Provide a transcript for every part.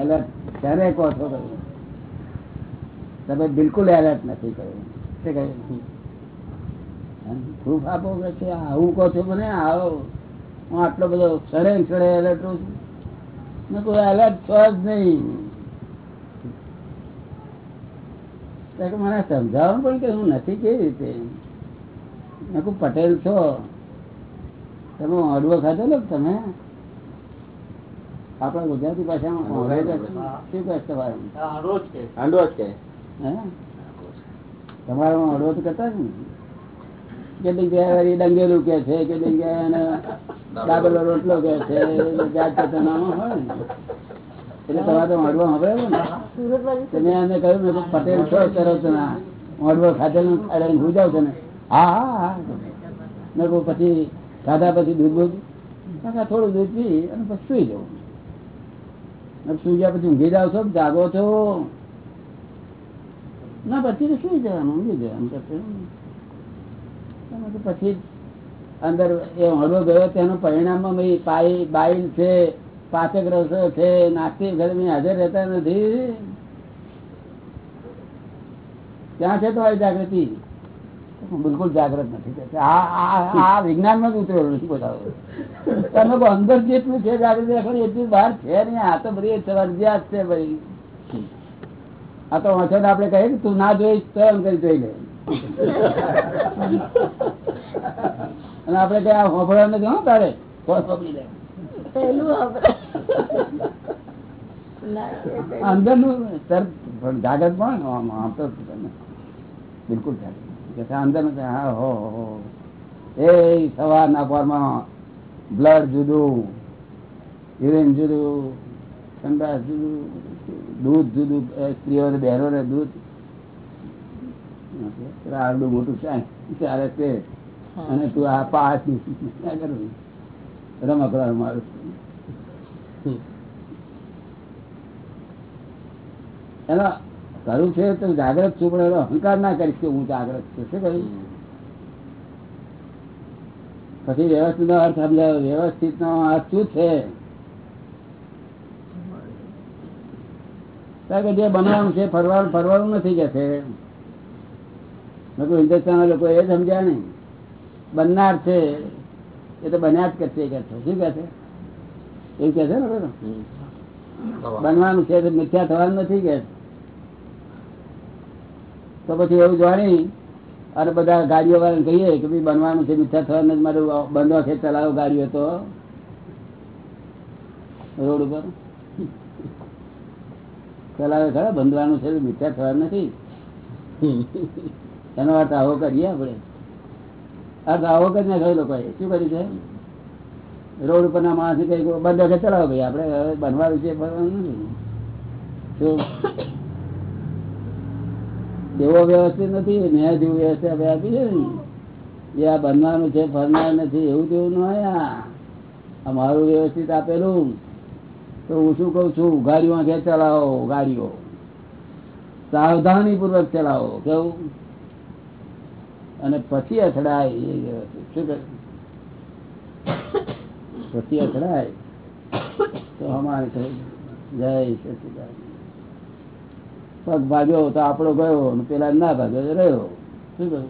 Alert ત્યારે કહો છો કહ્યું તમે બિલકુલ એલર્ટ નથી કહ્યું શું કહ્યું પ્રૂફ આપો કે છે આવું કહો છો મને આવો હું આટલો બધો સડે સડે એલર્ટ રહું છું મેં કોઈ એલર્ટ છો જ નહીં તો કે મને સમજાવો પણ કે હું નથી કેવી રીતે મેં કહું પટેલ છો તમે અડવો ખાધો ને તમે આપણા ગુજરાતી ભાષામાં ઓળો શું કહે તમારે? અડવો તો કરતા જ ને કેટલીક જગ્યાએ ડંગેલું કે છે કેટલીક જગ્યાએ ડાબેલો રોટલો કે છે જાત જાતના નામ હોય એટલે તમારે તો અડવો હવે ને? મેં એમને કહ્યું મેં પટેલ છો તરત ના અડવો ખાધેલું ખાડે હું જાઉં છું ને. હા હા હા મેં કહું પછી ખાધા પછી દૂધ બૂધ કાકા થોડું દૂધ પી અને પછી સુઈ જવું. ગયા પછી ઊંઘી જાવ છો, જાગો છો? ના, પછી તો સુઈ જવાનું, ઊંઘી જવાનું પછી તો અંદર એ હળવો ગયો, તેનું પાઈ બાઈલ છે, પાચક રસો છે નાસ્તી ગરમી હાજર રહેતા નથી. ત્યાં છે તમારી જાગૃતિ? બિલકુલ જાગ્રત નથી. આ વિજ્ઞાનમાં જ ઉતરેલું નથી બતાવો તમે અંદર જેટલું છે જાગૃતિ રાખવાની એટલું બહાર છે નહીં આ તો બધી ફરજિયાત છે ભાઈ. આ તો વાંચો આપડે કહીએ કે તું ના જોઈશ તો એમ કરી જોઈ લે. અને આપડે કઈ હોભળા નથી હા તારે. અંદરનું પણ જાગૃત પણ આમ તો બિલકુલ જાગૃત કે અંદર હા હો હો એ સવારના પોરમાં બ્લડ જુદું યુરિન જુદું સંડાસ જુદું દૂધ જુદું સ્ત્રીઓને બહેરોને દૂધ. આરડું મોટું ચાલે તે. અને તું આ પાસ રમકડા મારું. એનો કરું છે તો જાગ્રત છું પણ એનો અહંકાર ના કરીશ કે હું જાગ્રત છું. શું કહ્યું? પછી વ્યવસ્થિત નો અર્થ સમજાયો. વ્યવસ્થિત નો અર્થ શું છે? કારણ કે જે બનવાનું છે ફરવાનું ફરવાનું નથી કે છે લોકો હિન્દુસ્તાન લોકો એ સમજ્યા નહીં. બનનાર છે એ તો બન્યા જ કરશે કે છે શું કે છે એવું કે છે ને બધું બનવાનું છે તો મિથ્યા થવાનું નથી કે તો પછી એવું જાણી અને બધા ગાડીઓ વાળાને કહીએ કે ભાઈ બનવાનું છે મીઠા થવાનું મારું બંધવા છે ચલાવો ગાડીઓ તો. રોડ ઉપર. ચલાવે ખરા, બંધવાનું છે મીઠા થવા નથી. એનો અર્થ આવો કરીએ આપણે. અર્થ આવો કરી નાખ્યો લોકોએ. શું કર્યું છે? રોડ ઉપરના માણસ કઈ બંધ વખત ચલાવો ભાઈ, આપણે બનવાનું છે, બનવાનું નથી. એવો વ્યવસ્થિત નથી મેં જેવું વ્યવસ્થા આપણે આપી છે ને. એ આ બનવાનું છે, ફરનાર નથી, એવું તેવું ન આ. આ મારું વ્યવસ્થિત આપેલું. તો હું શું કઉ છું, ગાડીઓ આંખે ચલાવો, ગાડીઓ. સાવધાની પૂર્વક ચલાવો, કેવું? અને પછી અથડાય એ વ્યવસ્થિત. શું પછી અથડાય તો અમારે જય સચિદાન પગ ભાગ્યો તો આપણો ગયો પેલા ના ભાગ્યો રહ્યો. શું કહ્યું?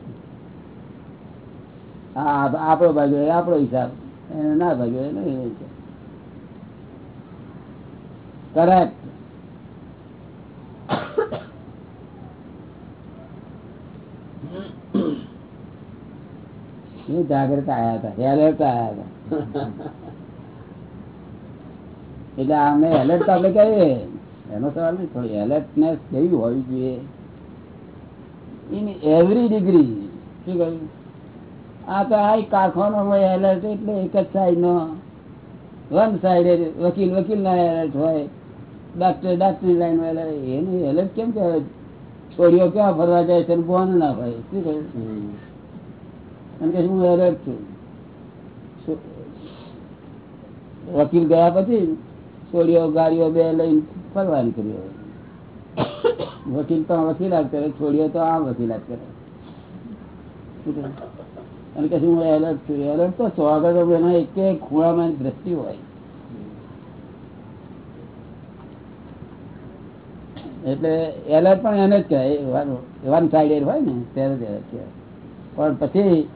આપણો ભાગ્યો એ આપણો હિસાબ. એને ના ભાગ્યો એ નહીં કરેક્ટ એ જાગ્રત આયા હતા. એલર્ટ આયા હતા. એટલે અમે એલર્ટ તો આપણે કહીએ એનો સવાલ નહીં થોડી એલર્ટનેસ કેવી હોવી જોઈએ. ઇન એવરી ડિગ્રી શું કહ્યું? આ તો આ કારખાનો હોય એલર્ટ એટલે એક જ સાઈડનો વન સાઈડ વકીલ વકીલના એલર્ટ હોય ડાક્ટર ડાક્ટરની લાઈન એલર્ટ એનું એલર્ટ કેમ કહેવાય? છોડીઓ ક્યાં ફરવા જાય છે બોન ના હોય શું કહ્યું? એમ કે હું એલર્ટ છું. વકીલ ગયા પછી છોડીઓ ગાડીઓ બે લઈને ફરવા નીકળ્યો વકીલ તો વકીલાત કરે છોડીઓ તો આ વકીલાત કરે. અને કે હું એલર્ટ છું. એલર્ટ તો સ્વાગત એના એક ખૂણામાં દ્રષ્ટિ હોય. એટલે એલર્ટ પણ એને જ કહેવાય. વન સાઇડેડ હોય ને, ત્યારે જ એલર્ટ કહેવાય. પણ પછી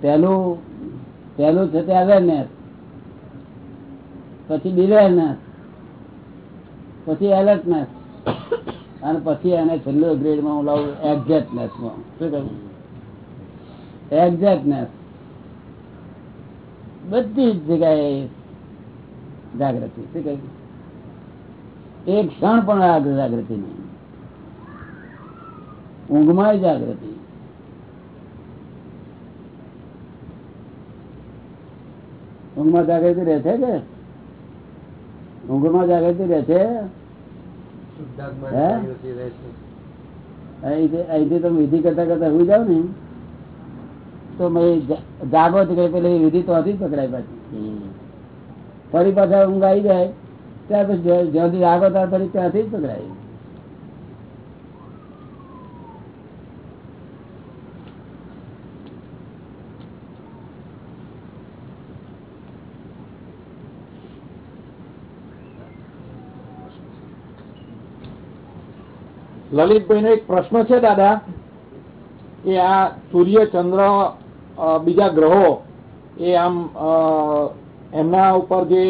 પહેલું પહેલું છે તે અવેરનેસ પછી ડિવેરનેસ પછી એલર્ટનેસ અને પછી એને છેલ્લું ગ્રેડમાં હું લાવું એક્ઝેક્ટનેસમાં શું કહ્યું? એક્ઝેક્ટનેસ બધી જ જગ્યાએ જાગૃતિ. શું કહ્યું? એક ક્ષણ પણ આ જાગૃતિ નહીં. ઊંઘમાં જાગૃતિ. ઊંઘમાં જાગૃતિ રહે છે કે? ઊંઘમાં જાગૃતિ રહે છે હે? અહીંથી અહીંથી તમે વિધિ કરતા કરતા હુઈ જાવ ને. તો મેં જા- જાગો તો કઈ પેલી વિધિ તો હતી જ પકડાય પાછી. ફરી પાછા ઊંઘ આવી જાય ત્યાર પછી જ્યાં- જ્યાંથી જાગો ત્યાર ફરી ત્યાંથી જ પકડાય. લલિતભાઈ નો એક પ્રશ્ન છે દાદા કે આ સૂર્ય ચંદ્ર બીજા ગ્રહો એ આમ એમના ઉપર જે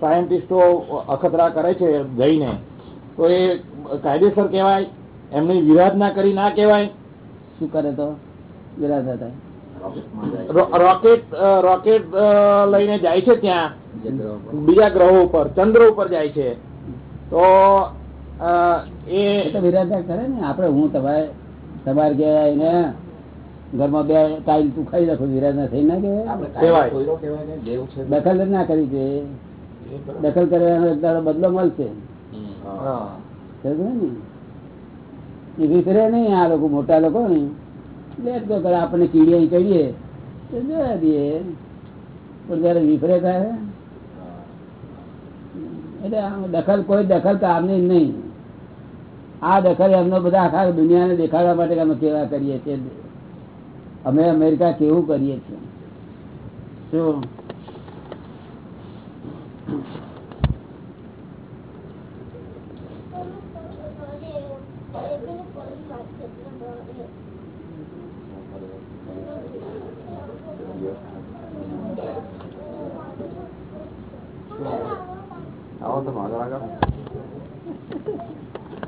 સાયન્ટિસ્ટો અખતરા કરે છે જઈને તો એ કાયદેસર કહેવાય એમની વિરાધના કરી ના કહેવાય? શું કરે તો? વિરાધના થાય રોકેટ રોકેટ લઈને જાય છે ત્યાં બીજા ગ્રહો ઉપર ચંદ્ર ઉપર જાય છે. તો એ એ તો વિરાધા કરે ને આપડે હું તમારે તમારે ગયા એને ઘરમાં બે ટાઈલ તું ખાઈ વિરાધના થઈ ના કહેવાય. કહેવાય. દખલ ના કરી છે. દખલ કરવાનો એક દાડો બદલો મળશે. ને? નહીં આ લોકો મોટા લોકો ને. લેટ તો કરે આપણને કીડીએ કહીએ તો જોયા દઈએ પણ જયારે વિફરે થાય એટલે દખલ કોઈ દખલ તો આમની નહીં. આ દખલ એમનો બધા આખા દુનિયાને દેખાડવા માટે અમે કેવા કરીએ છીએ? અમે અમેરિકા કેવું કરીએ છીએ? શું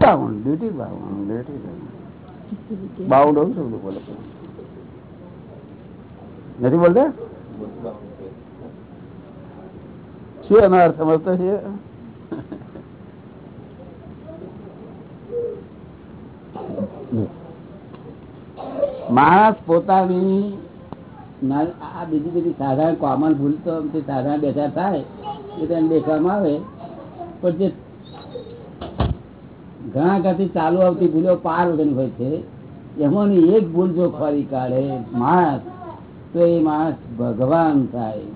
bound duty bound duty bound હોય બધું બોલે નથી બોલતા? શું એનો અર્થ સમજતો છે? માણસ પોતાની આ બીજી બધી સાધારણ કોમન ભૂલ તો સાધારણ બેઠા થાય, એ તો એને દેખવામાં આવે. પણ જે ઘણા કરતી ચાલુ આવતી ભૂલો પાર વગર હોય છે. એમાંની એક ભૂલ જો ખોરી કાઢે, માણસ, તો એ માણસ ભગવાન થાય.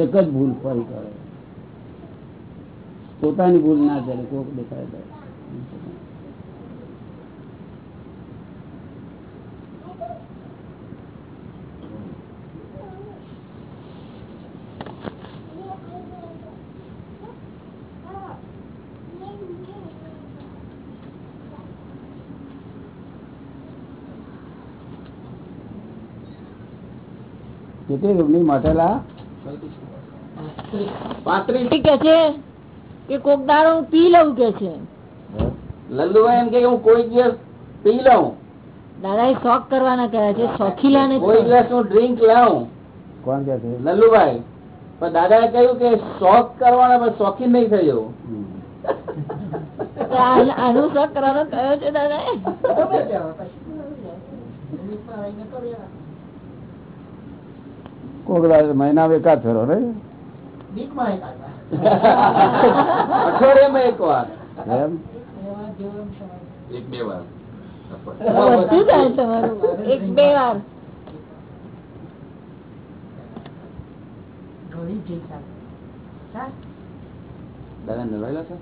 એક જ ભૂલ ફરી કરે પોતાની ભૂલ ના કરે કોક દેખાય તો. કેટલી રૂમની મટેલા કે છે કે કોક દાડો હું પી લઉં કે છે? લલ્લુભાઈ એમ કે હું કોઈ દિવસ પી લઉં. દાદા એ શોખ કરવાના કર્યા છે શોખીલા ને કોઈ દિવસ હું ડ્રિંક લઉં કોણ કે છે? લલ્લુભાઈ પણ દાદાએ કહ્યું કે શોખ કરવાના પણ શોખીન નહીં થયો આનું શોખ કરવાનો કયો છે દાદા કોક મહિના એકાદ ફેરો ને અઠવાડિયામાં એક વાર. એમ? એક બે વાર. બધું થાય તમારું. એક બે વાર. દાદા નવાયેલા છે.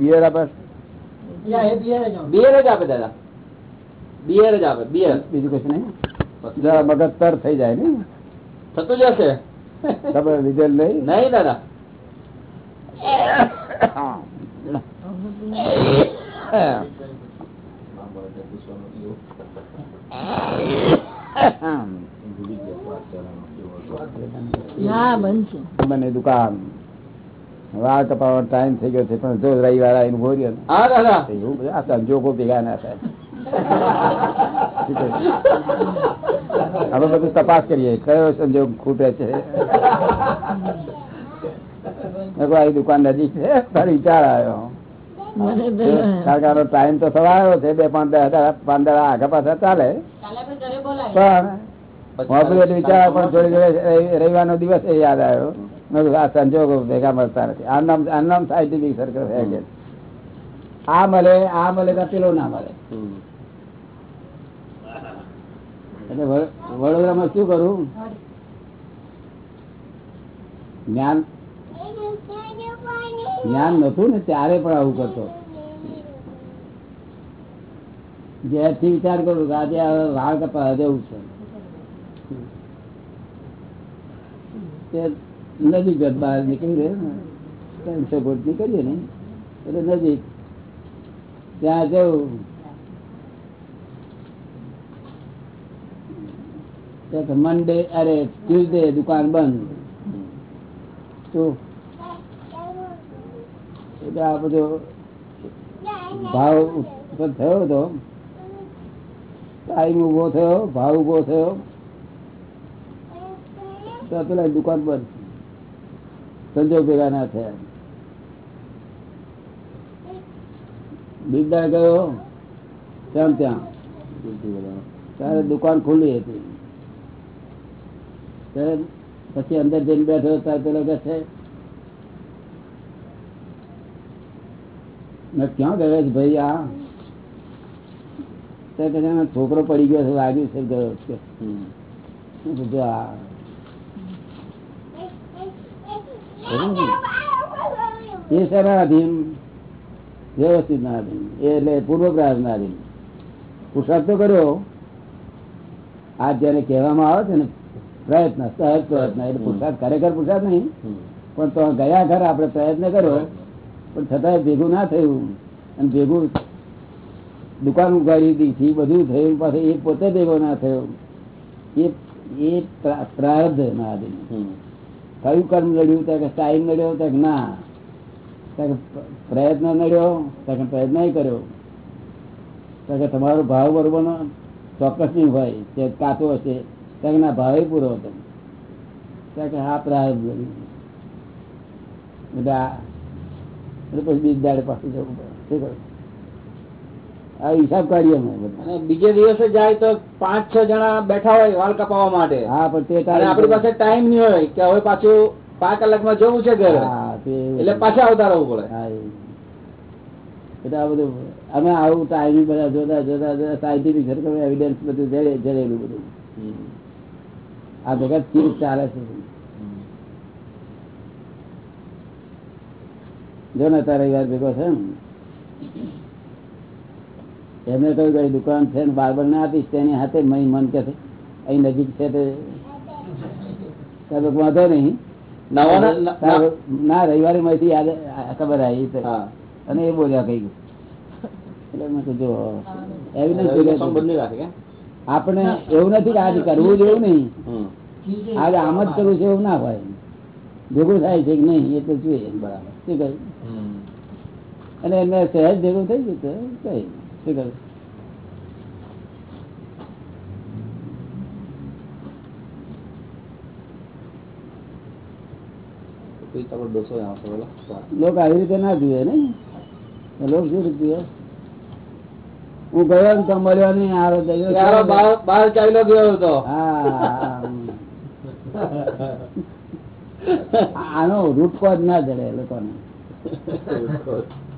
બિયર આપે? બિયર જ આપે. દાદા. બિયર જ આપે. બિયર બીજું કશું નહીં? મગજ તર થઈ જાય ને? થતું જશે. તમે લીધેલ નહીં? નહીં દાદા. મને દુકાન. વાળ કપાવવાનો ટાઈમ થઈ ગયો છે પણ જો રવિવાર આવીને તો એવું બધું. આ સંજોગો ભેગા ના થાય? હવે બધું તપાસ કરીએ. કયો સંજોગ ખૂટે છે? દુકાન નજીક છે. તારો વિચાર આવ્યો. કારણ ટાઈમ તો સવાયો છે. બે પાંચ પાંચ દાડા આગળ પાછા ચાલે. પણ વિચાર પણ થોડી જોડે રવિ- રવિવારનો દિવસ એ યાદ આવ્યો. આ સંજોગો ભેગા મળતા નથી. આ નામ આ નામ સાયન્ટિફિક સર્કલ આ મળે આ મળે તો પેલો ના મળે. એટલે વડોદરામાં શું કરું? જ્ઞાન જ્ઞાન નતું ને ત્યારે પણ આવું કરતો. જ્યારથી વિચાર કરું કે આજે વાળ કપા જવું છે. નજીક બહાર નીકળી રહે ત્રણસો ફૂટ નીકળીએ ને. એટલે નજીક. ત્યાં જવું. મંડે અરે ટ્યુઝડે દુકાન બંધ. તો એટલે આ બધો ભાવ થયો હતો. ટાઈમ ઊભો થયો, ભાવ ઊભો થયો. તો પેલા દુકાન બંધ. સંજોગ ભેગા ના થયા. બીજા ગયો ત્યાં ત્યાં. ત્યારે દુકાન ખુલ્લી હતી. ત્યારે પછી અંદર જઈને બેઠો ત્યારે પેલો કે છે મેં ક્યાં ગયો ભાઈ આ? ત્યારે કે છે, "આ છોકરો પડી ગયો છે વાગ્યું છે ગયો છે. મેં કીધું, "આ એ શેના અધીન વ્યવસ્થિત ના અધીન એટલે પૂર્વપ્રાસ ના અધીન પુરસાદ તો કર્યો. આ જેને કહેવામાં આવે છે ને પ્રયત્ન સહજ પ્રયત્ન. એટલે પુરસાદ ખરેખર પુરસાદ નહીં. પણ તો ગયા ઘર આપણે પ્રયત્ન કર્યો. પણ છતાંય ભેગું ના થયું. અને ભેગું દુકાન ઉગાડી દીધી. બધું થયું. પાછું એ પોતે ભેગો ના થયો. એ એ પ્રાર્ધ ના દે કયું કર્મ લડ્યું? ત્યાં કે ટાઈમ લડ્યો? ત્યાં ના. ત્યાં પ્રયત્ન નડ્યો ત્યાં કે પ્રયત્ન કર્યો. ત્યાં કે તમારો ભાવ બરોબર ચોક્કસ નહીં હોય. તે કાચો હશે. ત્યાં ના ભાવે પૂરો હતો. ત્યાં કે હા પ્રાર્થ એટલે પછી બીજ દાડે પાછું જવું પડે. આ હિસાબ કાઢીએ અમે બધા. બીજે દિવસે જાય તો પાંચ છ જણા બેઠા હોય વાળ કપાવવા માટે. હા પણ તે આપણી પાસે ટાઈમ નહીં હોય કે હવે પાછું પાંચ કલાકમાં જવું છે ઘરે. એટલે પાછા આવતા રહેવું પડે. હા, એટલે આ બધું અમે આવું ટાઈમ બધા જોતા જોતા જોતા સાયન્ટિફિક એવિડન્સ બધું જડેલું બધું. આ જગત કેવું ચાલે છે. જો ને તારે યાર ભેગો છે એમને કહ્યું કે દુકાન છે ને બારબર ના આપીશ તેની હાથે મય મન કે છે. અહીં નજીક છે તે. વાંધો નહીં. ન- રવિવારે માંથી યાદ ખબર આવી હા. અને એ બોલ્યા કઈ એટલે મેં કીધું જો evidence એટલે આપણે એવું નથી કે આજ કરવું જેવું નહીં. આજે આમ જ કરવું છે એવું ના હોય. ભેગું થાય છે કે નહીં એ તો જોઈએ બરાબર. શું કહ્યું. અને એમને સહેજ ભેગું થઈ ગયું તો કઈ શું કહ્યું? લોકો આવી રીતે ના જુએ ને લોકો શું રીતે હું ગયો તો મળ્યો નહીં આરો ગયો બહાર ચાલ્યો ગયો હતો. આનો રૂટકો જ ના જડે લોકોને.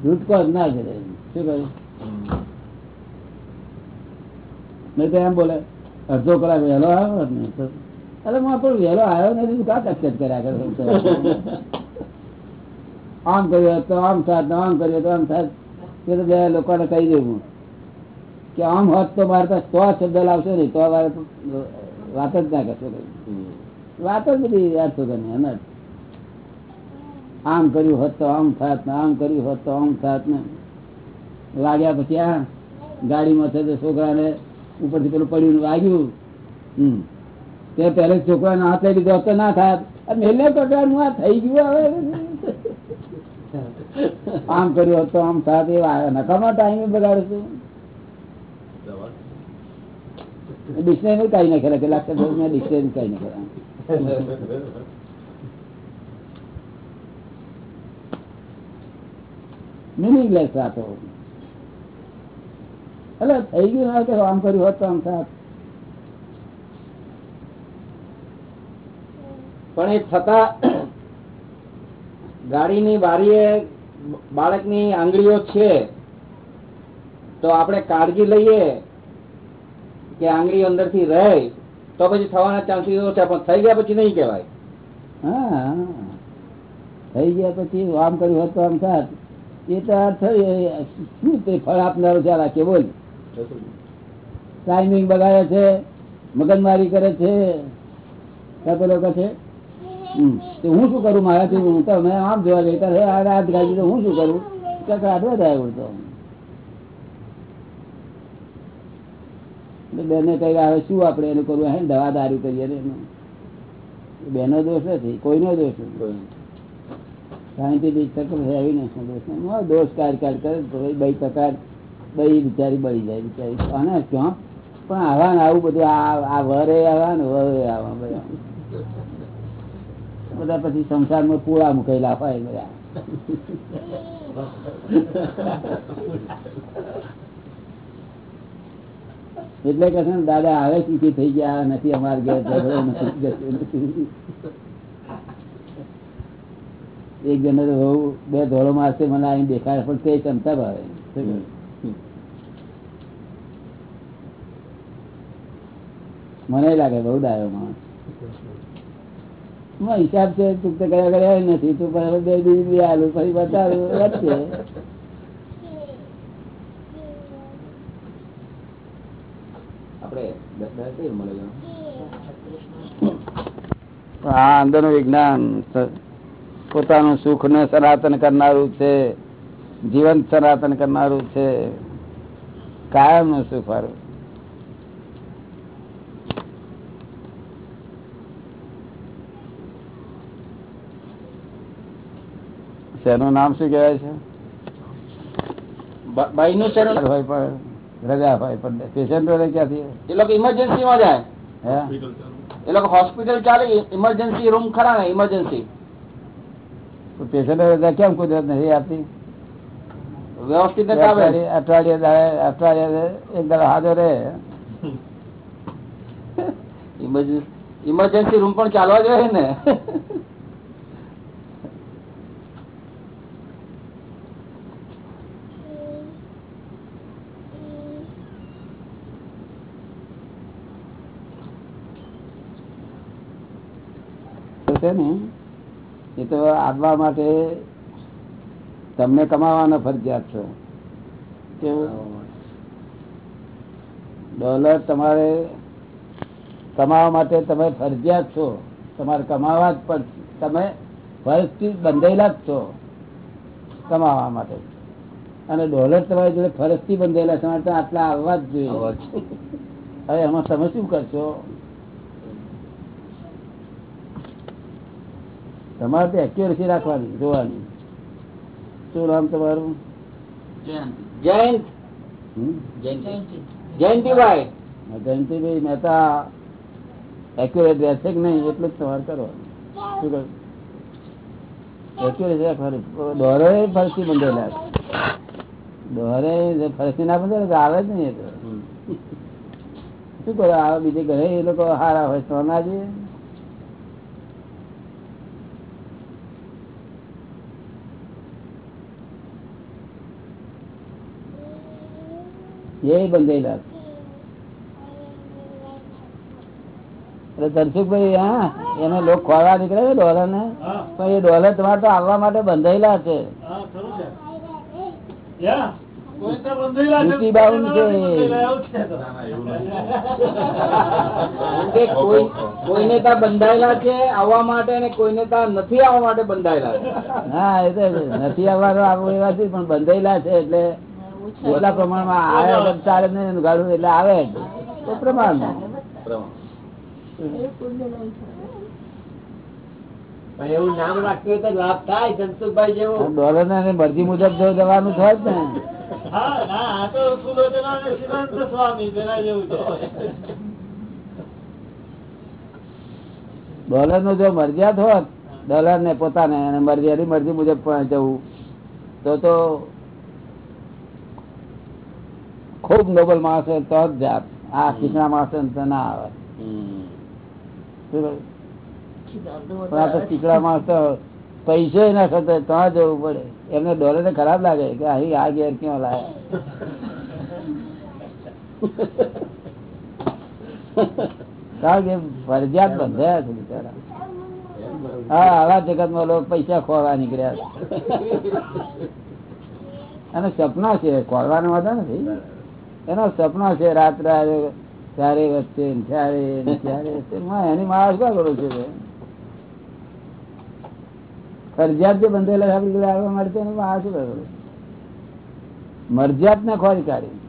રૂટકો જ ના જડે. શું કહ્યું? નહીં તો એમ બોલે અડધો કલાક વહેલો આવ્યો ને અરે હું પણ વહેલો આવ્યો નથી કા કચકચ કર્યા કરે આમ કર્યો તો આમ સાથ આમ કર્યો તો આમ સાથ એ તો બે લોકોને કહી દેવું. કે આમ હોત તો મારે તો સો શબ્દ લાવશો નહીં તો વાત જ ના કરશો વાત જ બધી છો તમે એમ આમ કર્યું હોત તો આમ થાત ને આમ કર્યું હોત તો આમ થાત ને. લાગ્યા પછી આ ગાડીમાં છે છોકરાને ઉપરથી પેલું પડ્યું વાગ્યું. હમ. તે પહેલે છોકરાને હાથ લીધો તો ના થાત. મેલે પ્રકારનું આ થઈ ગયું હવે. આમ કર્યું હોત તો આમ થાત એ નકામા ટાઈમે બગાડે ડિક્શનરી કઈ નાખેલા કેટલાક ડિક્શનરી કઈ નાખેલા મિનિંગલેસ વાતો એટલે થઈ ગયું ના, કે આમ કર્યું હોત આમ થાત. પણ એ છતાં ગાડીની બારીએ બાળકની આંગળીઓ છે, તો આપણે કાળજી લઈએ. કે આંગળી અંદરથી રહે, તો પછી થવાના ચાન્સીસ ઓછા, પણ થઈ ગયા પછી નહીં કહેવાય. હા, થઈ ગયા પછી આમ કર્યું હોત તો આમ થાત. એ તો શું તે ફળ આપનારો છે રાખે, બોલ. ટાઈમિંગ બગાડે છે મગજમારી કરે છે પેલો કહે છે? હું શું કરું મારાથી? હું તો મેં આમ જોવા જઈતા હે શું કરું? ક્યાંક આટવા જાય હું તો એટલે બેને કઈ આવે શું આપણે એનું કરવું? હે દવા દારૂ કરીએ ને. બેનો દોષ નથી કોઈનો દોષ નથી. સાયન્ટિફિક તકલીફ એવી નથી દોષ દોષ કાઢ કરે તો ભાઈ બઈ તકાર બઈ બિચારી બળી જાય બિચારી. અને ક્યાં પણ આવા ને આવું બધું આ આ વરે આવા ને વરે આવા બધા. બધા પછી સંસારમાં પૂળા મુકેલા હોય બધા. એટલે કે દાદા આવે સુખી થઈ ગયા, નથી અમારે ઘેર, ઝઘડો નથી એક જણ બે ધોળો મારશે, મને અહીં દેખાય પણ તે ક્ષમતા ભાવે. મને લાગે બહુ ડાયો માણસ. હિસાબ છે, તું તો કર્યા કર્યા નથી, તું બે દિવસ બી ફરી બતાવું આપણે મળે આ અંદરનું વિજ્ઞાન પોતાનું સુખ ને સનાતન કરનારું છે જીવન સનાતન કરનારું છે કાયમનું સુખ વાળું. શેનું નામ શું કહેવાય છે? ભાઈ નું ચેનલ ભાઈ પણ રજા હોય પણ પેશન્ટ ક્યાંથી? એ લોકો ઇમરજન્સી માં જાય. એ લોકો હોસ્પિટલ ચાલે ઇમરજન્સી રૂમ ખરા ને ઇમરજન્સી પેશન્ટ રજા કેમ કુદરત નથી આપતી વ્યવસ્થિત અઠવાડિયે અઠવાડિયે એક દાડો હાજર રહે. ઇમરજન્સી રૂમ પણ ચાલવા જોઈએ ને. છે ને એ તો આત્મા માટે તમને કમાવાના ફરજિયાત છો. ડોલર તમારે કમાવા માટે તમે ફરજિયાત છો. તમારે કમાવા જ પડશે તમે ફરજથી બંધાયેલા જ છો કમાવા માટે. અને ડોલર તમારી જોડે ફરજથી બંધાયેલા છે આટલા આવવા જ જોઈએ. હવે એમાં તમે શું કરશો? તમારે તો એક્યુરસી રાખવાની જોવાની. શું નામ તમારું? જયંત. જયંતિભાઈ. જયંતિભાઈ મહેતા એક્યુરેટ રહેશે કે નહીં એટલું જ તમારે કરવાનું. શું કહ્યું? એક્યુરેટ રાખવાનું. દોરે ફરસી બંધેલા દોરે ફરસી ના બંધે તો આવે જ નહીં એ તો. શું કરો? આવે બીજે ઘરે એ લોકો હારા હોય સોના જઈએ? એ બંધેલા ધનસુખભાઈ હા એને લોક ખોરવા નીકળે છે ડોલર ને પણ એ ડોલર તમારે તો આવવા માટે બંધાયેલા છે. છે. કોઈ બંધાયેલા છે. આવવા માટે અને કોઈને ત્યાં નથી આવવા માટે બંધાયેલા છે. હા એ તો નથી આવવાનું આવું એવાથી પણ બંધાયેલા છે એટલે એટલા પ્રમાણમાં આવે ચાલે નહીં ગાડું એટલે આવે તો પ્રમાણમાં. એવું નામ રાખ્યું તો લાભ થાય ધનસુખભાઈ જેવું. ડોલર ને મરજી મુજબ જો જવાનું થાય ને. ડોલરનું જો મરજિયાત હોત ડોલર ને પોતાને અને મરજિયાની મરજી મુજબ પણ જવું. તો તો ખૂબ નોબલ માણસ હોય તો જ જાત. આ ચીકણા માણસ તો ના આવે. પણ આ તો ચીકણા માણસ તો પૈસો ના ખર્ચે ત્યાં જવું પડે. એમને ડોલર ને ખરાબ લાગે કે અહીં આ ઘેર ક્યાં લાગે કારણ કે ફરજિયાત બંધાયા છે બિચારા. હા આવા જગતમાં લોકો પૈસા ખોરવા નીકળ્યા છે. અને સપના છે ખોરવાનો વાંધો નથી. એનો સપના છે રાત્રે ત્યારે વચ્ચે ત્યારે ત્યારે. એની માણસ ક્યાં કરો છે ફરજિયાત જે બંધેલા છે આપણી આવવા માટે એની માણસ શું કરો મરજિયાત ને ખોરી કાઢી.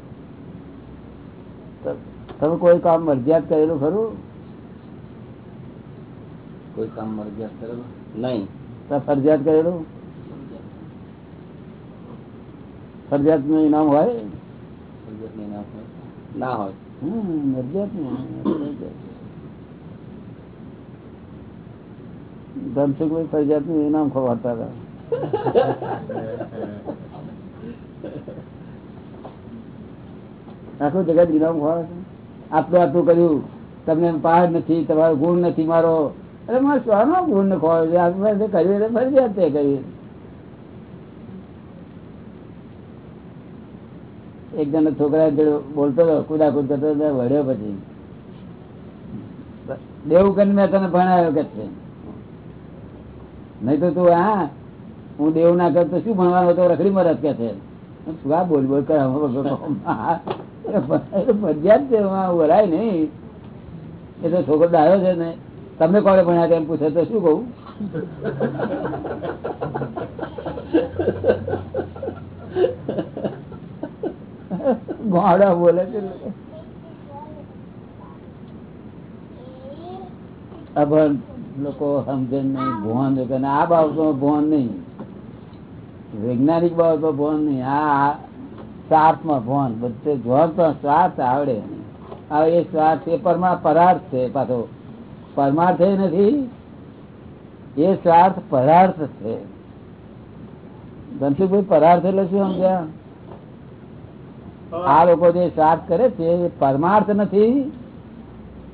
તમે કોઈ કામ મરજિયાત કરેલું ખરું? કોઈ કામ મરજિયાત કરેલું? નહીં. તો ફરજિયાત કરેલું? ફરજિયાતનું ઇનામ હોય? ફરજિયાતનું ઇનામ ખવાતા હતા. આખું જગત ઇનામ ખવાય છે. આટલું કર્યું. તમને પાર નથી, તમારો ગુણ નથી, મારો. અરે, મારે શાનો ગુણ ને ખોવાય છે આપણે કર્યું એટલે ફરજિયાત તે કર્યું. એક જણ છોકરા બોલતો હતો કુદા કુદ કરતો હતો, વળ્યો પછી. દેવું કરીને મેં તને ભણાવ્યો કે છે? નહીં તો તું હા હું દેવ ના કરતો શું ભણવાનો હતો? રખડી મરત કે છે? શું આ બોલ બોલ કર? ફરજિયાત છે વરાય નહીં. એ તો છોકરો ડાયો છે ને તમે કોને ભણ્યા એમ પૂછે તો શું કહું? ગોળા બોલે છે અભણ લોકો સમજે નહીં ભોન આ બાબતમાં ભોન નહીં. વૈજ્ઞાનિક બાબતમાં ભોન નહીં, આ સ્વાર્થમાં ભોન બધે જોન તો સ્વાર્થ આવડે. હવે એ સ્વાર્થ એ પરમા પરાર્થ છે પાછો. પરમાર્થ એ નથી, એ સ્વાર્થ પરાર્થ છે. ધનસુખભાઈ પરાર્થ એટલે શું સમજ્યા? આ લોકો જે શ્રાદ્ધ કરે છે એ પરમાર્થ નથી.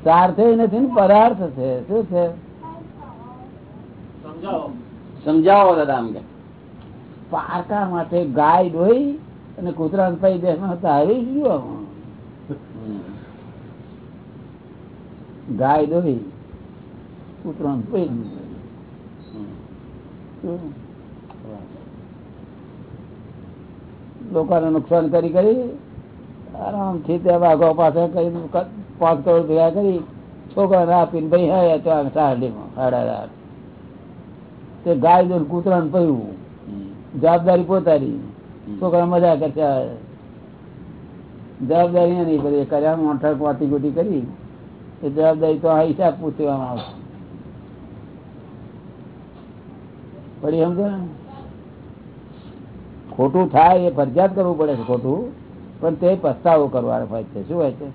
સ્વાર્થ નથી ને પરાર્થ છે. શું છે? સમજાવો. દાદા અમને પારકા માટે ગાય ડોઈ અને કૂતરા પૈ દેશમાં તારી શું આમાં? ગાય ડોઈ કૂતરા પૈ લોકોને નુકસાન કરી કરી, આરામથી ત્યાં વાઘો પાસે કરી, પાંચ કરોડ ભેગા કરી, છોકરાને આપીને ભાઈ હા તો આ સારડીમાં સાડા આઠ તે ગાય દોન કૂતરાને પૈવું જવાબદારી પોતાની. છોકરા મજા કરતા જવાબદારી નહીં બધી કર્યા મોટા વાતી ગોટી કરી. એ જવાબદારી તો આ હિસાબ પૂછવામાં આવશે. પડી સમજો ને ખોટું થાય એ ફરજિયાત કરવું પડે છે ખોટું પણ તે પસ્તાવો કરવાનો હોય છે. શું હોય છે?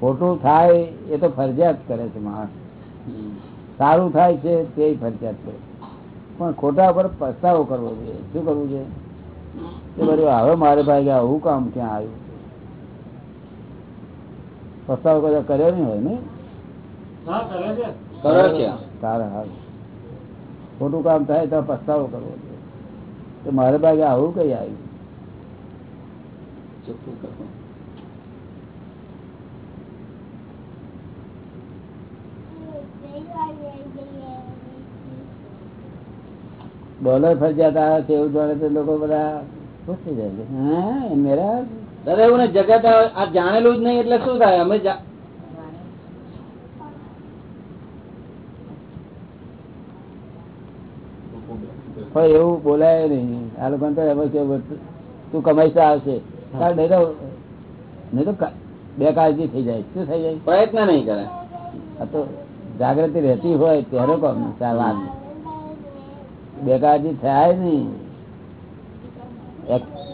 ખોટું થાય એ તો ફરજિયાત કરે છે માણસ. સારું થાય છે તે ફરજિયાત કરે. પણ ખોટા પર પસ્તાવો કરવો જોઈએ. શું કરવું છે કે બધું હવે મારે ભાઈ આવું કામ ક્યાં આવ્યું? પસ્તાવો કદાચ કર્યો નહીં હોય ને? કરે છે. ખોટું કામ થાય તો પસ્તાવો કરવો જોઈએ મારા ભાગે આવું કઈ આવ્યું બોલર ફરજિયાત આવે છે એવું તો લોકો બધા ખુશ થઈ જાય છે. હા, મેરા? દાદા, એવું જગત આ જાણેલું જ નહીં એટલે શું થાય? અમે જા- પણ એવું બોલાય નહીં. આ લોકો તો એમ કે તું કમાઈ આવશે. કારણ નહીં તો નહીં તો બેકાળજી થઈ જાય. શું થઈ જાય? પ્રયત્ન નહીં કરે. આ તો જાગૃતિ રહેતી હોય ત્યારે કોમ ચાર વાત. થાય નહીં.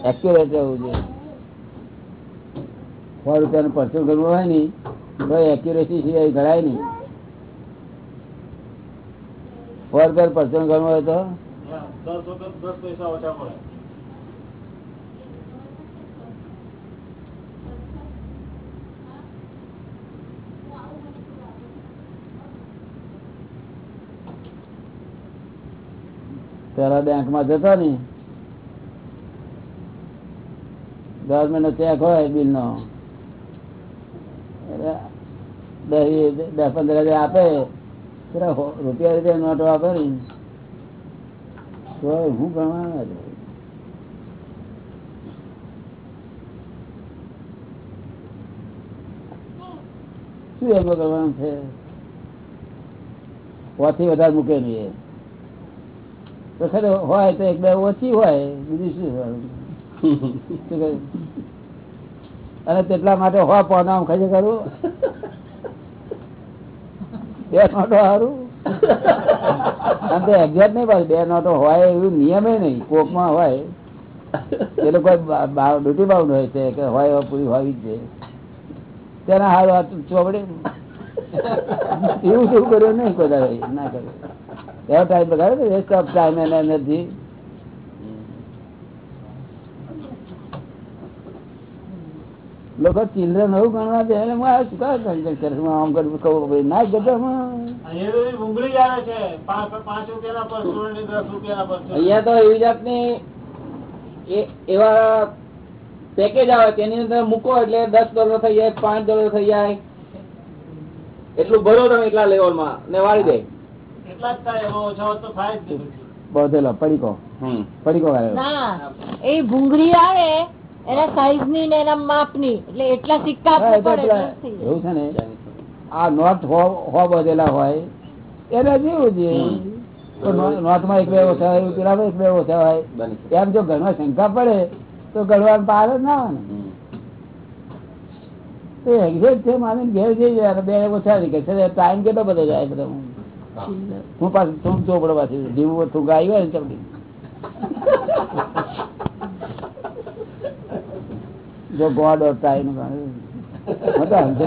એક્યુરેટ રહેવું જોઈએ. સો રૂપિયાનું પરચું કરવું હોય ને તો એક્યુરેસી સિવાય ગણાય નહીં. સો રૂપિયાનું પરચું કરવું હોય તો પેલા બેંકમાં જતા ને ગવર્મેન્ટ નો ચેક હોય બિલ નો દસ દસ પંદર હજાર આપે. રૂપિયા રૂપિયા નોટો આપે ને તો હું ગણવા શું એમાં કરવાનું છે? ઓછી વધારે મૂકે નહીં તો ખરે હોય તો એક બે ઓછી હોય, બીજું શું? અને તેટલા માટે હો પોના ખરી કરું બે માટે સારું? આમ તો એક્ઝેક્ટ નહીં પાડે. બે નોટો હોય એવું નિયમે નહીં. કોકમાં હોય. એ લોકો ડ્યુટી બાઉન્ડ હોય છે કે હોય પૂરી હોવી જ છે તેના હાલ વાત ચોપડે. એવું શું કર્યું નહીં કોઈ ના કર્યું. એવો ટાઈમ બગાડે વેસ્ટ ઓફ ટાઈમ એનર્જી લોકો ચિલ્ડ્રન એવું ગણવા દે એટલે હું આ શું કામ ગણતરી કરે હું આમ કરું કહું ભાઈ ના ગધામાં. અહીંયા તો એવી જાતની એવા પેકેજ આવે તેની અંદર મૂકો એટલે દસ ડોલર થઈ જાય પાંચ ડોલર થઈ જાય. એટલું ભરો તમે એટલા લેવલમાં ને વાળી દે. બોધેલો પડીકો. હમ પડીકો વાળેલો. એ ભૂંગળી આવે એના સાઈઝની ને એના માપની. એટલે એટલા સિક્કા હા, એ તો આપવું પડે પેલા દસથી. એવું છે ને? આ નોટ હો હો બધેલા હોય એને જેવું છે. તો એક બે ઓછા હોય પેલા એક બે ઓછા હોય એમ જો ઘરમાં શંકા પડે તો ગણવાનું પાર જ ના આવે ને. એક્ઝેક્ટ છે માની ઘેર જઈ જાય બે ઓછા છે ટાઈમ કેટલો બધો જાય બધો? હું પાછું તું ચોપડો પાછી જીવું તું ગાય હોય ને ચપડી. જો ગોડ ઓફ ટાઈમ હું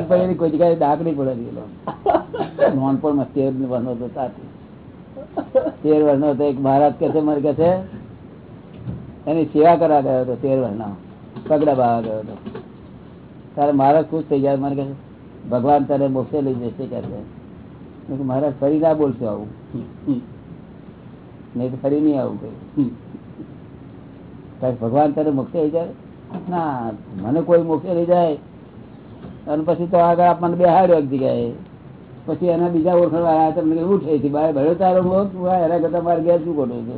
ભાઈ એની કોઈ જગ્યાએ ડાક નહીં પડે નોન પણ તેર વર્ષનો હતો તાતી તેર વર્ષનો હતો. એક મહારાજ કે છે, મને કે છે, એની સેવા કરવા ગયો હતો તેર વર્ષનો. પગડા બાવા ગયો હતો. તારે મહારાજ ખુશ થઈ જાય, મને કહે ભગવાન તારે મોક્ષે લઈ જશે, કે છે. મહારાજ, ફરી ના બોલશો આવું. નહીં તો ફરી નહીં આવું તારે ભગવાન તારે મોક્ષે લઈ જાય? ના, મને કોઈ મોક્ષે લઈ જાય. અને પછી તો આગળ આપણને બેહાડ્યો એક જગ્યાએ. પછી એના બીજા ઓળખાણ વાળા તમને એવું થઈ હતી બાર ભર્યો તારો મોક્ષ એના કરતા મારે ઘેર શું ખોટું છે?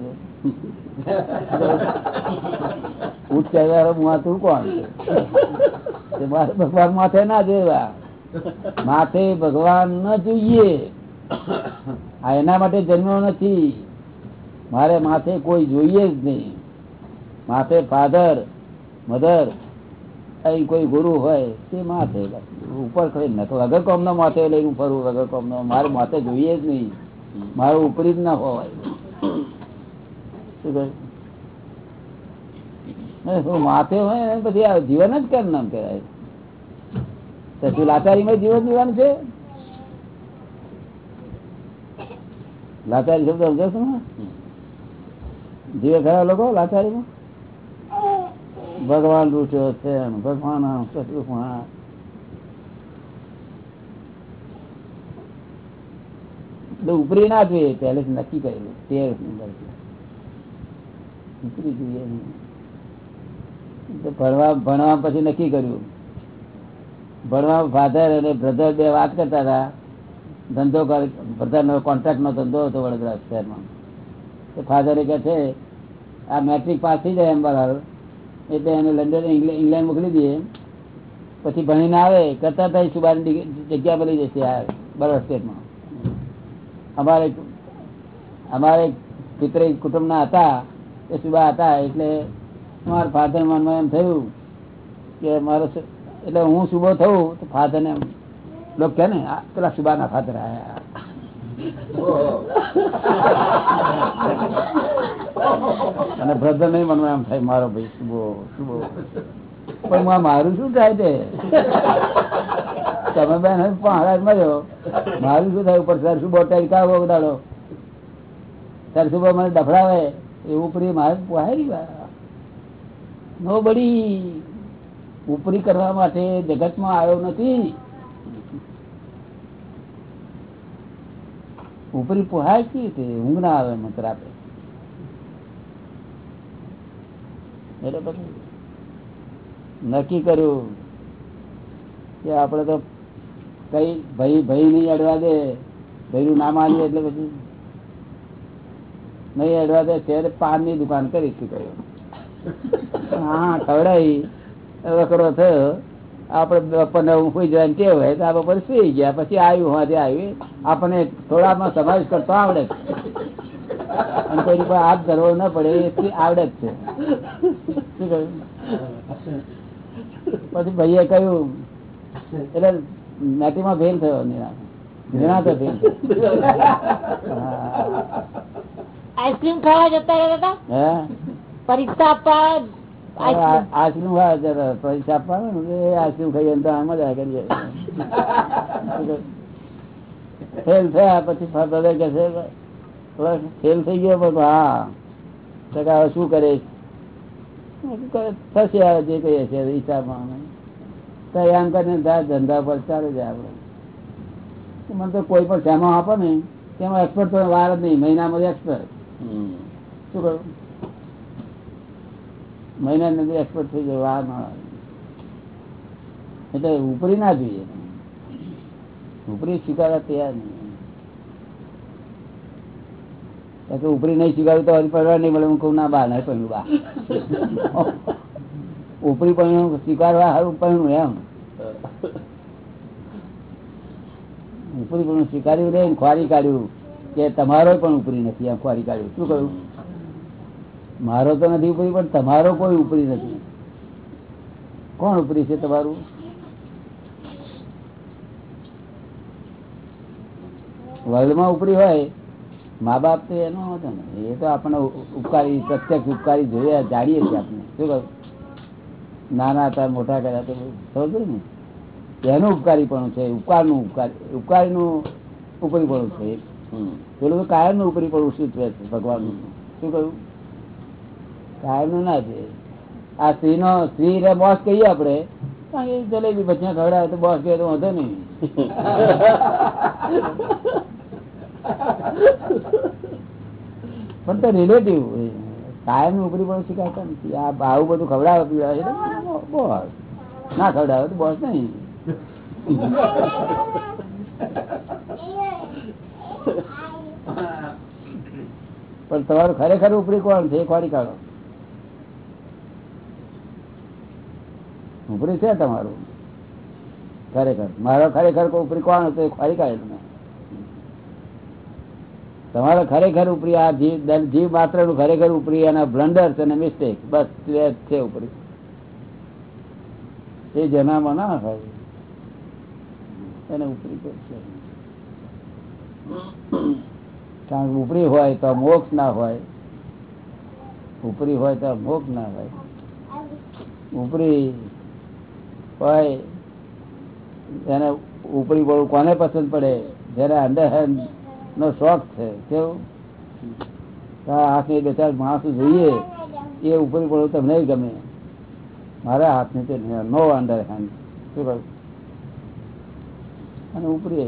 ભગવાન માથે ના જોવા માથે ભગવાન ન જોઈએ. આ એના માટે જન્મ્યો નથી. મારે માથે કોઈ જોઈએ જ નહીં. માથે ફાધર મધર અહીં કોઈ ગુરુ હોય તે માથે ઉપર ખરી નથી વગર કોમનો માથે લઈને હું ફરું વગર કોમનો. મારે માથે જોઈએ જ નહીં. મારું ઉપરી જ ના હોય. શું કહ્યું? નહીં, હું માથે હોય પછી જીવન જ કેમ નામ કહેવાય? પછી લાચારી લાચારીમાં જીવન જીવવાનું છે? લાચારી શબ્દ સમજો છો? જીવે ખરા લોકો લાચારીમાં? ભગવાન રૂઠ્યો છે ભગવાન. એટલે ઉપરી ના જોઈએ પહેલેથી નક્કી કરેલું તેર નંબર ઉપરી જોઈએ ભણવા ભણવા પછી નક્કી કર્યું. ભણવા ફાધર અને બ્રધર બે વાત કરતા હતા. ધંધો બ્રધર નો કોન્ટ્રાક્ટ નો ધંધો હતો વડોદરા શહેરમાં. તો ફાધરે કહે છે, આ મેટ્રિક પાસ થઈ જાય એમ બરાબર એટલે એને લંડન ઇંગ્લેન્ડ મોકલી દઈએ. પછી ભણીને આવે, કરતા થાય સુબાની જગ્યા બની જશે આ સ્ટેટમાં. અમારે અમારે પિતરી કુટુંબના હતા, એ સુબા હતા, એટલે મારા ફાધર મનમાં એમ થયું કે મારો એટલે હું સુબો થયું તો ફાધર ને લોકો કે ને પેલા સુબાના ફાધર આયા. અને બ્રધર નહીં મનમાં એમ થાય, મારો ભાઈ શુભો શુભો પણ હું મારું શું થાય તે? તમે બેન હવે પણ મળ્યો મારું શું થાય ઉપર? સર સુબો ટેલકાવો દાડો સર શુભો મને ડફડાવે. એ ઉપરી મારે પોહાય નો બડી ઉપરી કરવા માટે જગતમાં આવ્યો નથી. ઉપરી પોહાય કે ઊંઘ ના આવે, મંત્ર આપે. પછી નક્કી કર્યું કે આપણે તો કઈ ભાઈ ભાઈ નહીં અડવા દે, ભાઈનું નામ આવ્યું એટલે પછી નહીં અડવા દે ત્યારે પાનની દુકાન કરી શું કહ્યું હા ખવડાવી વકરો થયો, આપણે બપોરને સુઈ જાય તે હોય તો આ બપોરે સુઈ ગયા, પછી આવ્યું હોવાથી આવ્યું આપણને થોડામાં સમાવેશ કરતો આવડે. અને કોઈ ઉપર હાથ ધરવો ન પડે એટલી આવડત છે. શું કહ્યું? પછી ભાઈએ કહ્યું એટલે મેટીમાં ફેલ થયો નિરાશ ફેલ આઈસ્ક્રીમ ખાવા જતા રહેતા હતા? પરીક્ષા આપવા આઈસ્ક્રીમ. ખાવા પૈસા આપવાનું આઈસ્ક્રીમ ખાઈએ તો આમ જ ફેલ થયા પછી ફાધર કે ફેલ થઈ ગયો પણ હા. ટકા હવે શું કરે થશે આવે જે કહીએ છે હિસાબમાં. તો એમ કરીને ધંધા પર ચાલે છે આપણે. મને તો કોઈ પણ શેમાં આપો ને તેમાં એક્સપર્ટ તો વાર જ નહીં. મહિનામાં એક્સપર્ટ શું કરું? મહિના નથી એક્સપર્ટ થઈ જાય વાર ના. એટલે ઉપરી ના જોઈએ. ઉપરી સ્વીકારવા તૈયાર નહીં. ઉપરી નહીં સ્વીકારું તો હજી પડવા નહીં મળે. હું કહું, ના, બા, નહીં પડ્યું, બા. ઉપરી પણ સ્વીકારવા સારું પડ્યું એમ. ઉપરી પણ સ્વીકાર્યું રે ખ્વારી કાઢ્યું કે તમારો પણ ઉપરી નથી એમ ખ્વારી કાઢ્યું. શું કહ્યું? મારો તો નથી ઉપરી, પણ તમારો કોઈ ઉપરી નથી. કોણ ઉપરી છે તમારું? વર્લ્ડમાં ઉપરી હોય મા બાપ તો એનો હતો ને. એ તો આપણને ઉપકારી પ્રત્યક્ષ ઉપકારી જોયા જાણીએ છીએ આપણે. શું કહ્યું નાના હતા મોટા કર્યા તો સમજો ને? એનું ઉપકારી પણ છે ઉપકારનું ઉપકારી ઉપકારીનું ઉપરી પણ છે પેલું તો કાયમનું ઉપરી પણ સૂચવે છે ભગવાનનું. શું કહ્યું? કાયમનું ના છે. આ સ્ત્રીનો સ્ત્રી બોસ કહીએ આપણે. જલેબી ભજીયા ખવડાવે તો બોસ કહે તો વાંધો નહીં. પણ તો રિલેટિવ કાયમ ઉપરી પણ શીખાતા નથી. આ આવું બધું ખવડાવે, પીવડાવે બોસ ના ખવડાવે તો બોસ નહીં. પણ તમારું ખરેખર ઉપરી કોણ છે? ખોરી કાઢો. ઉપરી છે તમારું? ખરેખર. મારો ખરેખર ઉપરી કોણ હતો એ ખોરી કાઢે તમે. તમારો ખરેખર ઉપરી, આ જીવ જીવ માત્રનું ખરેખર ઉપરી એના બ્લન્ડર્સ અને મિસ્ટેક, બસ છે ઉપરી. એ જનામાં ના હોય એને ઉપરી છે કારણ કે ઉપરી હોય તો મોક્ષ ના હોય. ઉપરી હોય તો મોક્ષ ના હોય. ઉપરી હોય, એને ઉપરી બોલું કોને પસંદ પડે? જયારે અંડરહેન્ડ નો શોખ છે. કેવું? હાથની બે ચાર માણસો જોઈએ, એ ઉપરી પડવું તમને ગમે. મારા હાથની તે નો અંડરહેન્ડ શું અને ઉપરી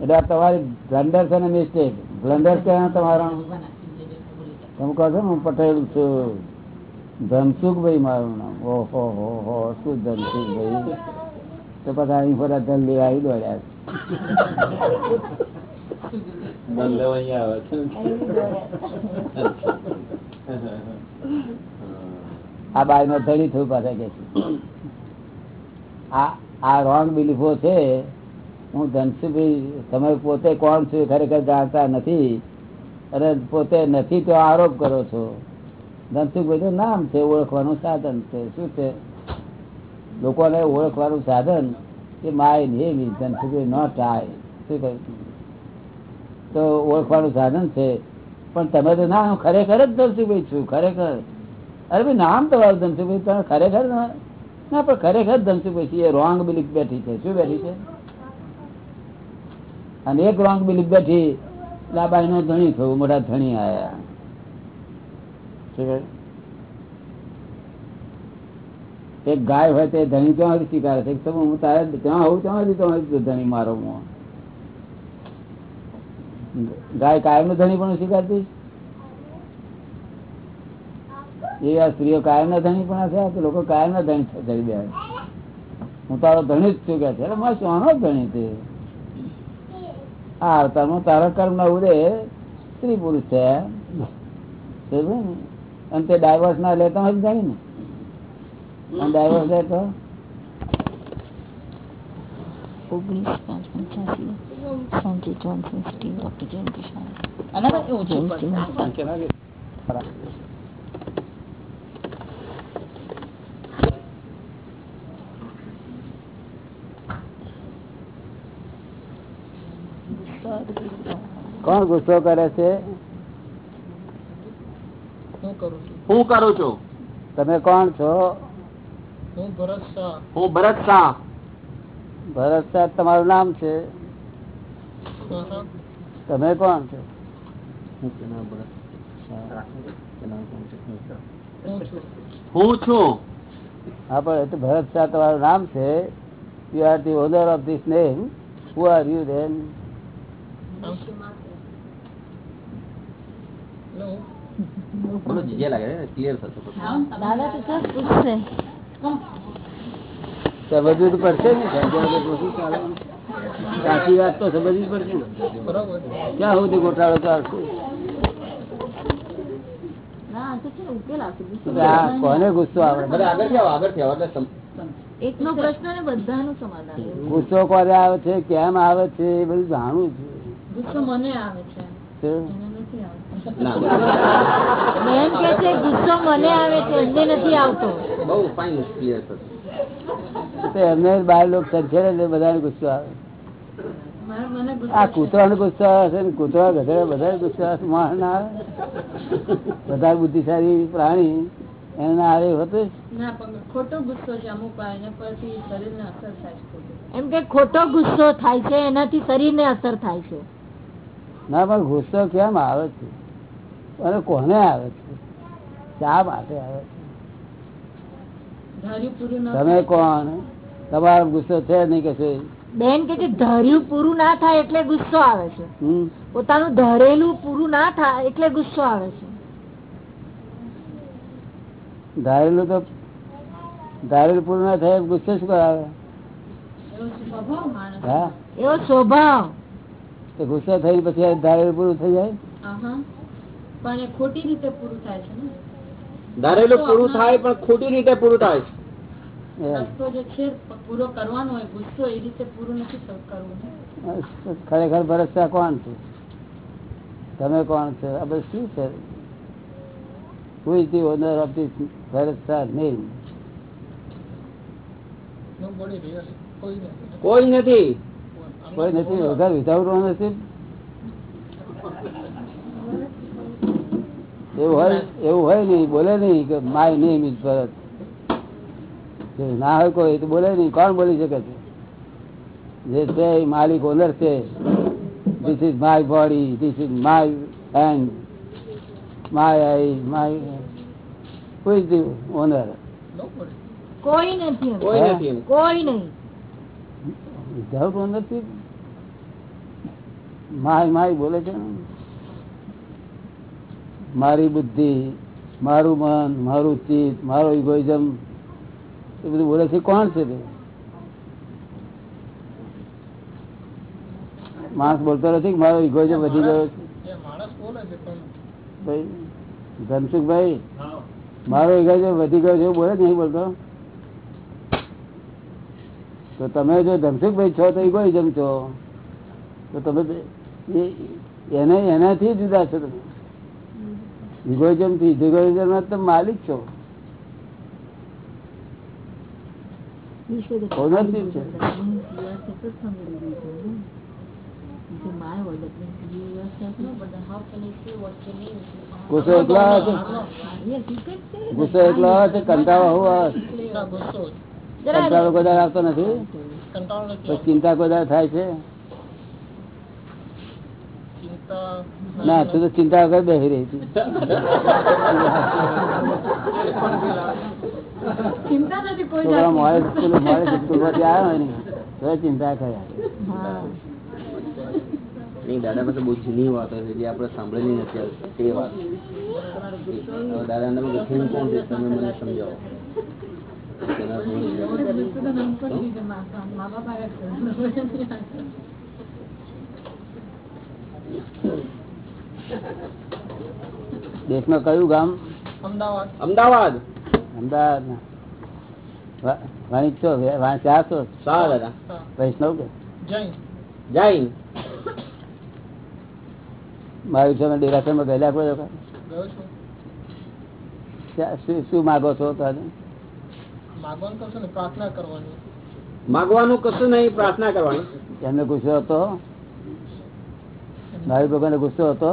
એટલે આ તમારી બ્લન્ડર છે ને મિસ્ટેક? બ્લન્ડર કયા તમારા? તમે કહો છો ને, હું પટેલ છું. ધનસુખભાઈ મારું નામ. ઓહો, હો હો, શું ધનસુખભાઈ? તો પછી અહીં ફરા ધન લેવા આવી દોડ્યા. બંધ અહીંયા આવે આ બાયમાં ધણી થયું પાછા કે આ આ રોંગ બિલીફો છે હું ધનસુભાઈ તમે પોતે કોણ છું ખરેખર જાણતા નથી. અને પોતે નથી તો આરોપ કરો છો. ધનસુભાઈ નું નામ છે ઓળખવાનું સાધન છે. શું છે? લોકોને ઓળખવાનું સાધન કે my name is Dhansubhai not I શું કહ્યું તો ઓળખવાનું સાધન છે. પણ તમે તો ના, હું ખરેખર જ ધનસુભાઈ છું, ખરેખર. અરે ભાઈ, નામ તમારું ધનસુભાઈ તમે ખરેખર ના પણ ખરેખર ધનસુભાઈ છે એ રોંગ બિલીફ બેઠી છે. શું બેઠી છે? અને એક રોંગ બિલીફ બેઠી લાબાઈ નો ધણી થયું મોટા ધણી આયા. શું કહ્યું? એક ગાય હોય તે ધણી ક્યાં સ્વીકારે છે? તમે હું તારે ત્યાં આવું ત્યાં સુધી ધણી મારો હું ગાય કાયમનું ધણી પણ સ્વીકારતી એ આ સ્ત્રીઓ કાયમ ના ધણી પણ હશે? કે લોકો કાયમ ના ધણી ધરી દે હું તારો ધણી જ છું કે છે? મારે શાનો ધણી તે? આ અવતારમાં તારા કર્મ ના ઉદે સ્ત્રી પુરુષ છે. અને તે ડાયવર્સ ના લેતા હોય જાણી ને? અને ડાયવર્સ લે તો ઓગણીસ પાંચ પંચ્યાસી સાંજે Johnson steel doctor Jayanti Shah આના કરતા ઓછું જયંતિ કોણ ગુસ્સો કરે છે હું કરું છું તમે કોણ છો હું ભરત શાહ. ભરત શાહ. તમારું નામ છે? તમે કોણ છો? હું છું હા પણ તો ભરત શાહ તમારું નામ છે. You are the owner of this name who are you then બોલો જીજે લાગે ક્લિયર થશે. દાદા તો સર પૂછશે. સમજવું તો પડશે ને? સાચી વાત તો સમજવી પડશે ને? ક્યાં સુધી ગોટાળો ચાલશે કોને ગુસ્સો આવે એકનો પ્રશ્ન ને બધાનું સમાધાન. ગુસ્સો કોને આવે છે? કેમ આવે છે? એ બધું જાણવું છે. ગુસ્સો મને આવે છે શું? એને નથી આવતો ના બેન કે છે ગુસ્સો મને આવે છે એમને નથી આવતો. બહુ ફાઇન ક્લિયર તો એમને બાર લોકો સંચે એટલે બધાને ગુસ્સો આવે. મારે- મને ગુસ્સો આ. કૂતરાનો ગુસ્સો આવે ને કૂતરા ગધેડા બધા ગુસ્સો આવે છે ના આવે. બધા બુદ્ધિશાળી પ્રાણી એને ના આવે હતું જ. ના પણ ખોટો ગુસ્સો છે અમુક પરથી શરીરને અસર થાય છે. એમ કે ખોટો ગુસ્સો થાય છે એનાથી શરીરને અસર થાય છે. ના પણ ગુસ્સો કેમ આવે છે? અને કોને આવે છે? શા માટે આવે છે? તમે કોણ? તમારો ગુસ્સો છે નહીં કે બેન કે ધાર્યું પૂરું ના થાય એટલે ગુસ્સો આવે છે. પોતાનું ધરેલું પૂરું ના થાય એટલે ગુસ્સો આવે છે. ધારેલું તો ધારેલું પૂરું ના થાય ગુસ્સે શું કરાવે એવો સ્વભાવ ગુસ્સે થઈ પછી ધારેલું પૂરું થઈ જાય. પણ એ ખોટી રીતે પૂરું થાય છે ને? ધારેલું પૂરું થાય પણ ખોટી રીતે પૂરું થાય છે. પૂરો કરવાનો હોય ગુસ્સો એ રીતે પૂરું નથી થતું કરવું. ખરેખર ભરતશા કોણ છે? તમે કોણ છો? આ બધું શું છે? Who is the owner of this name? કોઈ નથી. કોઈ નથી. વગર વિધાઉટ ઓનરશીપ એવું હોય એવું હોય નહીં બોલે નહીં કે માય નેમ ઇઝ ભરત. ના હોય કોઈ તો બોલે નહીં. કોણ બોલી શકે છે? જે છે એ માલિક ઓનર છે. This is my body this is my hand my I my કોઈ ધી ઓનર કોઈ નથી. કોઈ નથી કોઈ નહીં. વિધાઉટ નથી? માય માય બોલે છે ને? મારી બુદ્ધિ મારું મન મારું ચિત્ત મારો ઇગોઇઝમ એ બધું બોલે છે. કોણ છે તે? માણસ બોલતો નથી કે મારો ઇગોઇઝમ વધી ગયો છે? ધનસુખભાઈ મારો ઇગોઇઝમ વધી ગયો છે એવું બોલે જ નહીં બોલતો? તો તમે જો ધનસુખભાઈ છો તો ઇગોઇઝમ છો. તો તમે એને એનાથી જુદા છો તમે. ઇગોઇઝમથી ઇગોઇઝમ તો માલિક છો. ગુસ્સો એકલો ગુસ્સો એકલો આવે કંટાળો હોવો કંટાળો કોઈ આવતો નથી. ચિંતા કોઈ થાય છે. ના તું તો ચિંતા વગર બેસી રહી હતી. ચિંતા નથી કોઈ છોકરા મોડે સ્કૂલ મોડે સ્કૂલમાંથી આવ્યો હોય ને તો ચિંતા કર્યા. નહીં દાદા પાસે બહુ જૂની વાતો છે જે આપણે સાંભળેલી નથી આવતી તે વાત. દાદા તમે ગઠીન કોણ છે તમે મને સમજાવો તેના પર મા બાપ આવ્યા છે. દેશમાં કયું ગામ? અમદાવાદ. અમદાવાદ. વાણિક છો? છો. વૈષ્ણવ કે? જૈન. ડેરાસરમાં ગયેલા કોઈ વખત? શું શું માગો છો તારે? માગવાનું કશું નહીં પ્રાર્થના કરવાની. માગવાનું કશું નહીં પ્રાર્થના કરવાની. એમને ગુસ્સો હતો મારી ભગવાન ગુસ્સો હતો?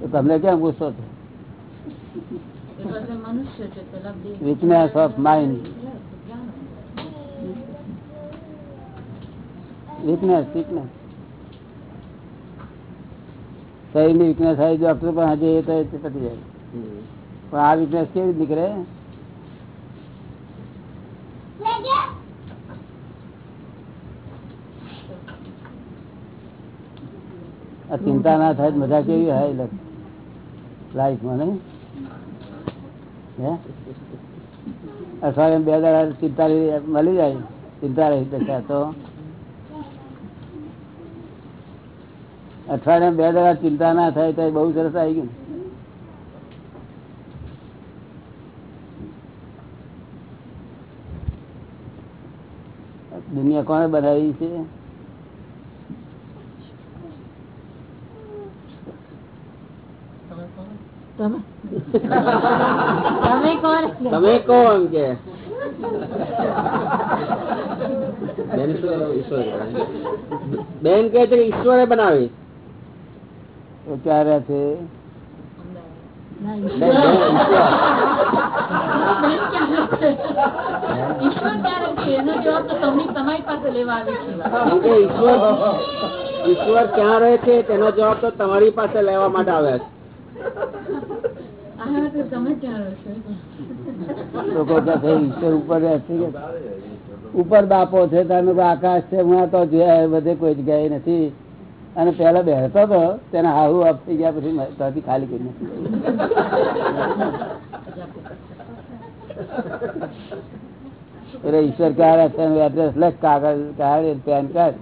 તો તમને કેમ ગુસ્સો હતો? Weakness of mind weakness weakness શરીરની વીકનેસ આવી ડોક્ટર પણ હજી એ તો પતી જાય. પણ આ વીકનેસ કેવી રીતે નીકળે? આ ચિંતા ના થાય, તો મજા કેવી હોય લાઈફમાં નહીં? હે? અઠવાડિયે બે દાડા ચિંતા રહી- મળી જાય. ચિંતા રહી દશા તો? અઠવાડિયે બે દાડા ચિંતા ના થાય તો એ બહુ સરસ આવી ગયું. દુનિયા કોણે બનાવી છે તમે કહો તમે? તમે કોણ? તમે કહો એમ કે? બેન કહે છે કે ઈશ્વરે બનાવી. તો ક્યારે છે. કે ઈશ્વર ક્યાં રહે છે તેનો જવાબ તો તમારી પાસે લેવા માટે આવ્યા છે. લોકો ઈશ્વર ઉપર બાપો છે તમે આકાશ છે હું તો જોયા બધે કોઈ જગ્યાએ નથી. અને પેલા બેસતો હતો તેને હાહુ થઈ ગયા પછી ત્યાંથી ખાલી કરી. ઈશ્વર ક્યારે છે? એડ્રેસ લખ કાગળ પેન કાર્ડ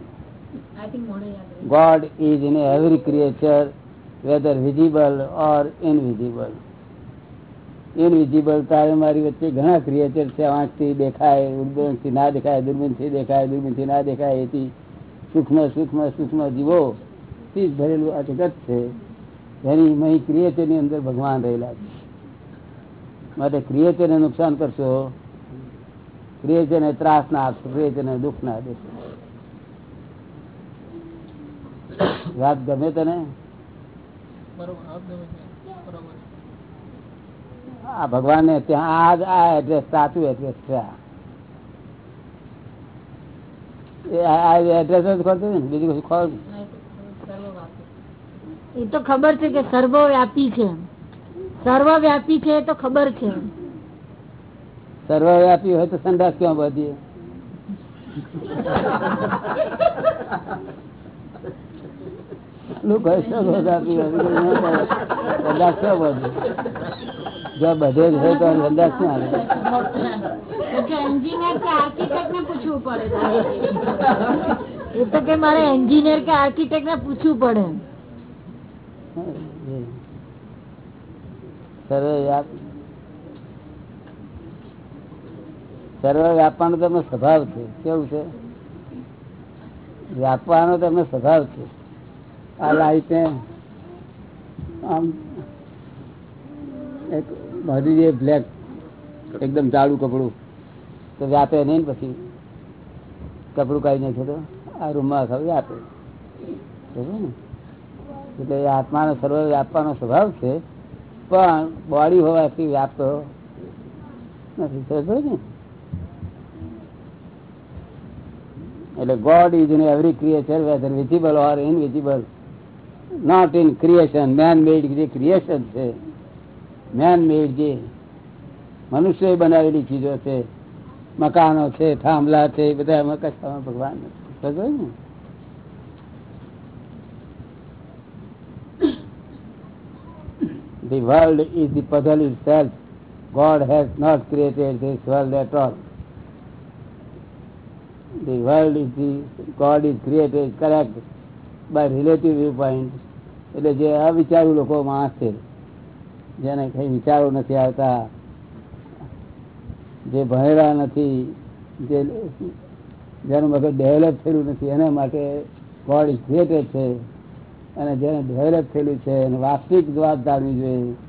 ગોડ થિંક મોડે યાદ રહે. God is in every તારે મારી વચ્ચે ઘણા ક્રિએચર છે, આંખથી દેખાય ઉર્બનથી ના દેખાય, દૂરબીનથી દેખાય, દૂરબીનથી ના દેખાય, એથી સૂક્ષ્મ સૂક્ષ્મ સૂક્ષ્મ જીવો થી ભરેલું આ જગત છે. એની મહી ક્રિએચરની અંદર ભગવાન રહેલા છે. માટે ક્રિએચરને નુકસાન કરશો ક્રિએચરને ત્રાસ ના આપશો ક્રિએચરને દુઃખ ના દેશો. વાત ગમે તને? બરોબર આ ભગવાન ત્યાં આ આ એડ્રેસ સાચું એડ્રેસ છે આ. એડ્રેસ જ ખોલતું ને? બીજું કશું ખોલ. એ તો ખબર છે કે સર્વવ્યાપી છે. સર્વવ્યાપી છે એ તો ખબર છે. સર્વવ્યાપી હોય તો સંદાસ ક્યાં બધી લોકો સર્વવ્યાપી હોય. સંદાસ ક્યાં બધે જો બધે જ હોય તો સંદાસ ક્યાં આવે. આર્કિટેક્ટ ને પૂછવું પડે એ તો કે મારે એન્જિનિયર કે આર્કિટેક્ટ ને પૂછવું પડે. સર્વ વ્યાપવાનો તમે સ્વભાવ છે. કેવું છે? વ્યાપવાનો તમે સ્વભાવ છે. આ લાઈટે આમ એક બધી બ્લેક એકદમ જાડું કપડું. તો વ્યાપે નહીં પછી. કપડું કાઢી નાખે તો આ રૂમમાં આખા વ્યાપે. ને? એટલે આત્માનો સર્વ વ્યાપવાનો સ્વભાવ છે, પણ બોડી હોવાથી વ્યાપતો નથી. ને? એટલે God is in every creature whether visible or invisible not in creation man made જે ક્રિએશન છે મેન મેડ જે મનુષ્ય બનાવેલી ચીજો છે મકાનો છે થાંભલા છે બધા એમાં કશામાં ભગવાન નથી ને The world is the puzzle itself. God has not created this world at all. The world is the God is created correct by relative viewpoint. એટલે જે અવિચારુ લોકો માણસ છે જેને કઈ વિચારો નથી આવતા, જે ભણેલા નથી, જે જેનું મગજ ડેવલપ થયેલું નથી, એના માટે ગોડ ઇઝ છે. અને જેને ડેવલપ થયેલું છે, એને વાસ્તવિક વાત જાણવી જોઈએ.